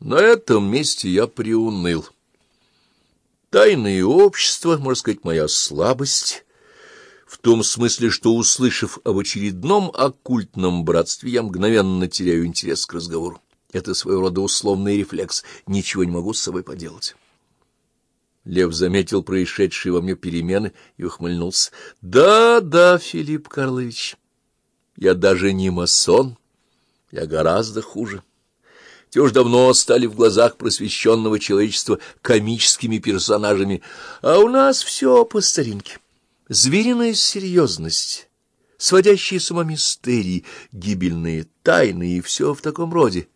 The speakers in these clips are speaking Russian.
На этом месте я приуныл. Тайное общество, можно сказать, моя слабость, в том смысле, что, услышав об очередном оккультном братстве, я мгновенно теряю интерес к разговору. Это своего рода условный рефлекс, ничего не могу с собой поделать. Лев заметил происшедшие во мне перемены и ухмыльнулся. — Да, да, Филипп Карлович, я даже не масон, я гораздо хуже. Те уж давно стали в глазах просвещенного человечества комическими персонажами, а у нас все по старинке. Звериная серьезность, сводящие с ума мистерии, гибельные тайны и все в таком роде.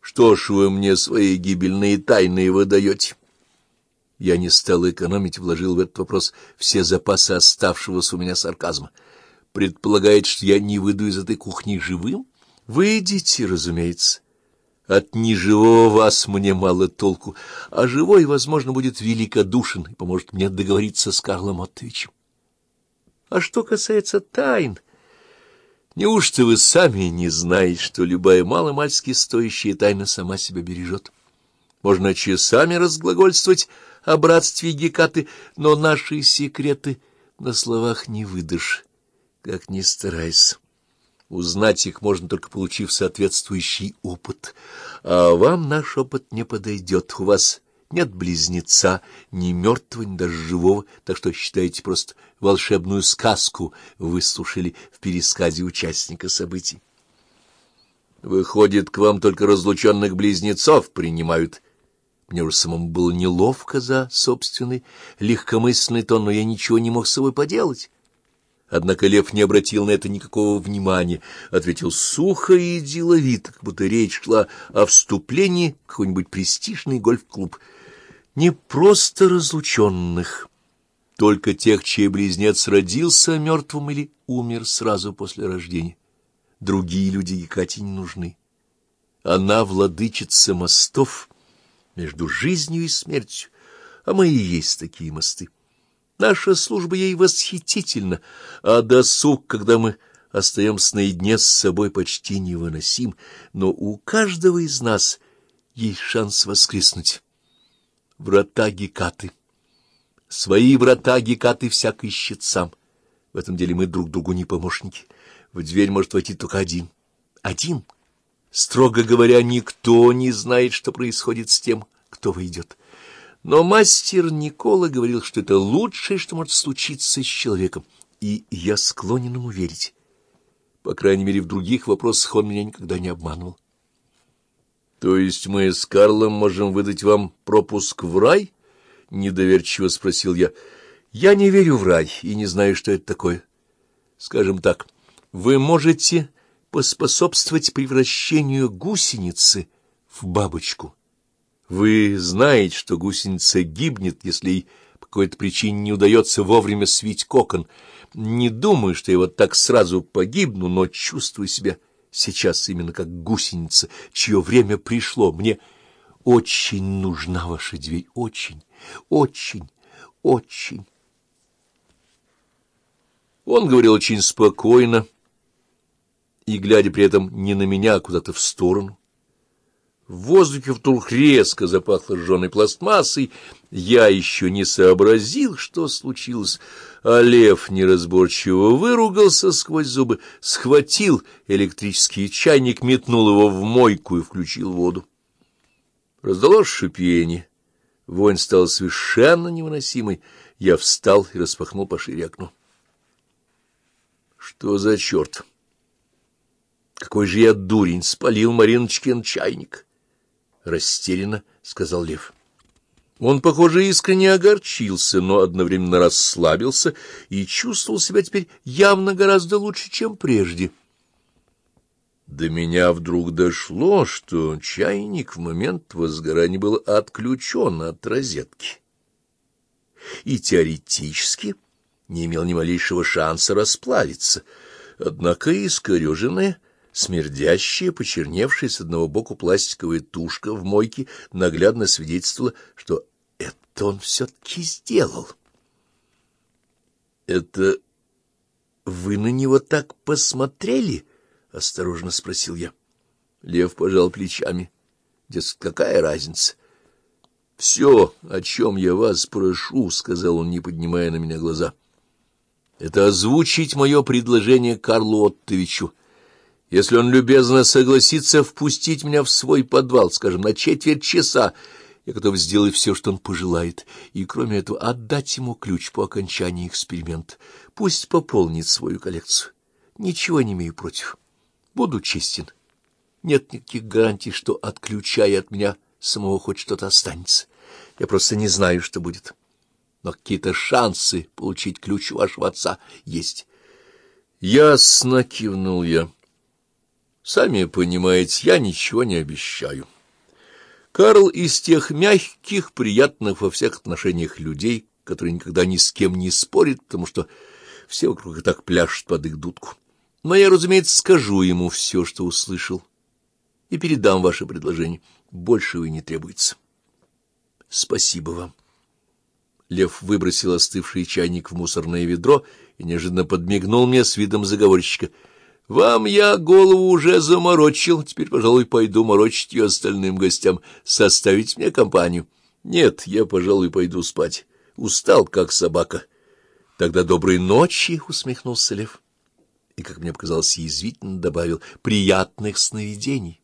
Что ж вы мне свои гибельные тайны выдаете? Я не стал экономить, вложил в этот вопрос все запасы оставшегося у меня сарказма. Предполагает, что я не выйду из этой кухни живым? Выйдите, разумеется. От неживого вас мне мало толку, а живой, возможно, будет великодушен и поможет мне договориться с Карлом Оттовичем. А что касается тайн, неужто вы сами не знаете, что любая маломальски стоящая тайна сама себя бережет? Можно часами разглагольствовать о братстве Гекаты, но наши секреты на словах не выдашь, как ни старайся. Узнать их можно только получив соответствующий опыт. А вам наш опыт не подойдет. У вас нет близнеца, ни мертвого, ни даже живого, так что считайте просто волшебную сказку выслушали в пересказе участника событий. Выходит, к вам только разлученных близнецов принимают. Мне уже самому было неловко за собственный легкомысленный тон, но я ничего не мог с собой поделать. Однако Лев не обратил на это никакого внимания, ответил сухо и деловито, как будто речь шла о вступлении в какой-нибудь престижный гольф-клуб. Не просто разлученных, только тех, чей близнец родился мертвым или умер сразу после рождения. Другие люди Екате не нужны. Она владычица мостов между жизнью и смертью, а мы и есть такие мосты. Наша служба ей восхитительна, а досуг, когда мы остаемся наедине с собой, почти невыносим, но у каждого из нас есть шанс воскреснуть. Врата Гекаты. Свои врата Гекаты всяк ищет сам. В этом деле мы друг другу не помощники. В дверь может войти только один. Один. Строго говоря, никто не знает, что происходит с тем, кто войдет. Но мастер Никола говорил, что это лучшее, что может случиться с человеком, и я склонен ему верить. По крайней мере, в других вопросах он меня никогда не обманывал. — То есть мы с Карлом можем выдать вам пропуск в рай? — недоверчиво спросил я. — Я не верю в рай и не знаю, что это такое. Скажем так, вы можете поспособствовать превращению гусеницы в бабочку. — вы знаете, что гусеница гибнет, если ей по какой-то причине не удается вовремя свить кокон. Не думаю, что я вот так сразу погибну, но чувствую себя сейчас именно как гусеница, чье время пришло. Мне очень нужна ваша дверь, очень, очень, очень. Он говорил очень спокойно и, глядя при этом не на меня, а куда-то в сторону. В воздухе вдруг резко запахло сжженной пластмассой. Я еще не сообразил, что случилось, а лев неразборчиво выругался сквозь зубы, схватил электрический чайник, метнул его в мойку и включил воду. Раздалось шипение. Вонь стала совершенно невыносимой. Я встал и распахнул пошире окно. Что за черт? Какой же я дурень! Спалил Мариночкин чайник! — растерянно сказал Лев. Он, похоже, искренне огорчился, но одновременно расслабился и чувствовал себя теперь явно гораздо лучше, чем прежде. До меня вдруг дошло, что чайник в момент возгорания был отключен от розетки. И теоретически не имел ни малейшего шанса расплавиться. Однако искореженное Смердящая, почерневшая с одного боку пластиковая тушка в мойке наглядно свидетельствовала, что это он все-таки сделал. — Это вы на него так посмотрели? — осторожно спросил я. Лев пожал плечами. Дескать, какая разница? — Все, о чем я вас прошу, — сказал он, не поднимая на меня глаза, — это озвучить мое предложение Карлу Оттовичу. Если он любезно согласится впустить меня в свой подвал, скажем, на четверть часа, я готов сделать все, что он пожелает, и, кроме этого, отдать ему ключ по окончании эксперимента. Пусть пополнит свою коллекцию. Ничего не имею против. Буду честен. Нет никаких гарантий, что, отключая от меня самого, хоть что-то останется. Я просто не знаю, что будет. Но какие-то шансы получить ключ у вашего отца есть. Ясно кивнул я. Сами понимаете, я ничего не обещаю. Карл из тех мягких, приятных во всех отношениях людей, которые никогда ни с кем не спорят, потому что все вокруг и так пляшут под их дудку. Но я, разумеется, скажу ему все, что услышал, и передам ваше предложение. Большего и не требуется. Спасибо вам. Лев выбросил остывший чайник в мусорное ведро и неожиданно подмигнул мне с видом заговорщика — вам я голову уже заморочил, теперь, пожалуй, пойду морочить ее остальным гостям, составить мне компанию. Нет, я, пожалуй, пойду спать. Устал, как собака. Тогда доброй ночи, — усмехнулся Лев. И, как мне показалось, язвительно добавил, — приятных сновидений.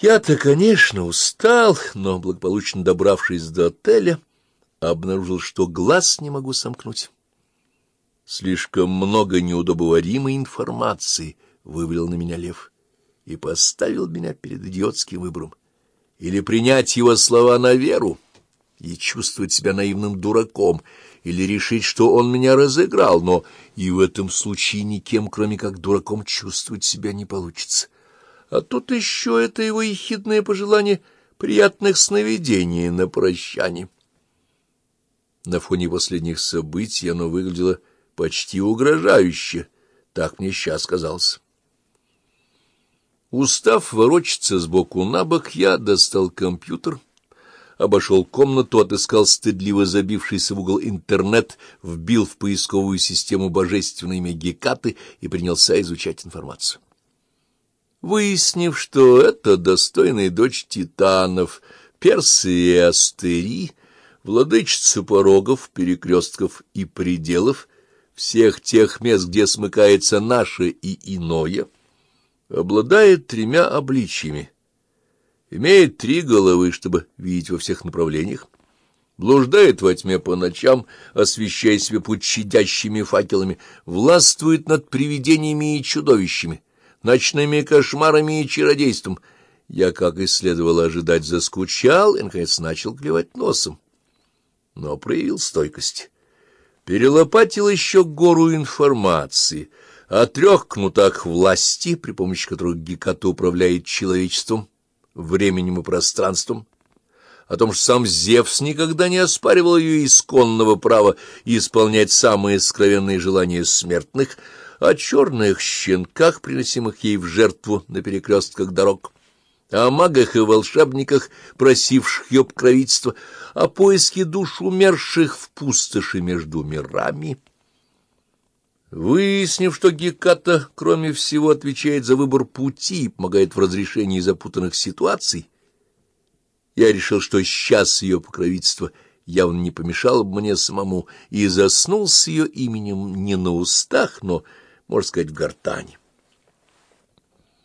Я-то, конечно, устал, но, благополучно добравшись до отеля, обнаружил, что глаз не могу сомкнуть. Слишком много неудобоваримой информации вывалил на меня лев и поставил меня перед идиотским выбором. Или принять его слова на веру и чувствовать себя наивным дураком, или решить, что он меня разыграл, но и в этом случае никем, кроме как дураком, чувствовать себя не получится. А тут еще это его ехидное пожелание приятных сновидений на прощание. На фоне последних событий оно выглядело почти угрожающе, так мне сейчас казалось. Устав ворочаться сбоку на бок, я достал компьютер, обошел комнату, отыскал стыдливо забившийся в угол интернет, вбил в поисковую систему божественное имя Гекаты и принялся изучать информацию. Выяснив, что это достойная дочь титанов, Персия и Астерии, владычица порогов, перекрестков и пределов, всех тех мест, где смыкается наше и иное, обладает тремя обличьями, имеет три головы, чтобы видеть во всех направлениях, блуждает во тьме по ночам, освещая себе путь щадящими факелами, властвует над привидениями и чудовищами, ночными кошмарами и чародейством. Я, как и следовало ожидать, заскучал и, наконец, начал клевать носом, но проявил стойкость перелопатил еще гору информации о трех кнутах власти, при помощи которых Геката управляет человечеством, временем и пространством, о том, что сам Зевс никогда не оспаривал ее исконного права исполнять самые скровенные желания смертных, о черных щенках, приносимых ей в жертву на перекрестках дорог, о магах и волшебниках, просивших ее покровительства, о поиске душ умерших в пустоши между мирами. Выяснив, что Геката, кроме всего, отвечает за выбор пути и помогает в разрешении запутанных ситуаций, я решил, что сейчас ее покровительство явно не помешало бы мне самому, и заснул с ее именем не на устах, но, можно сказать, в гортани.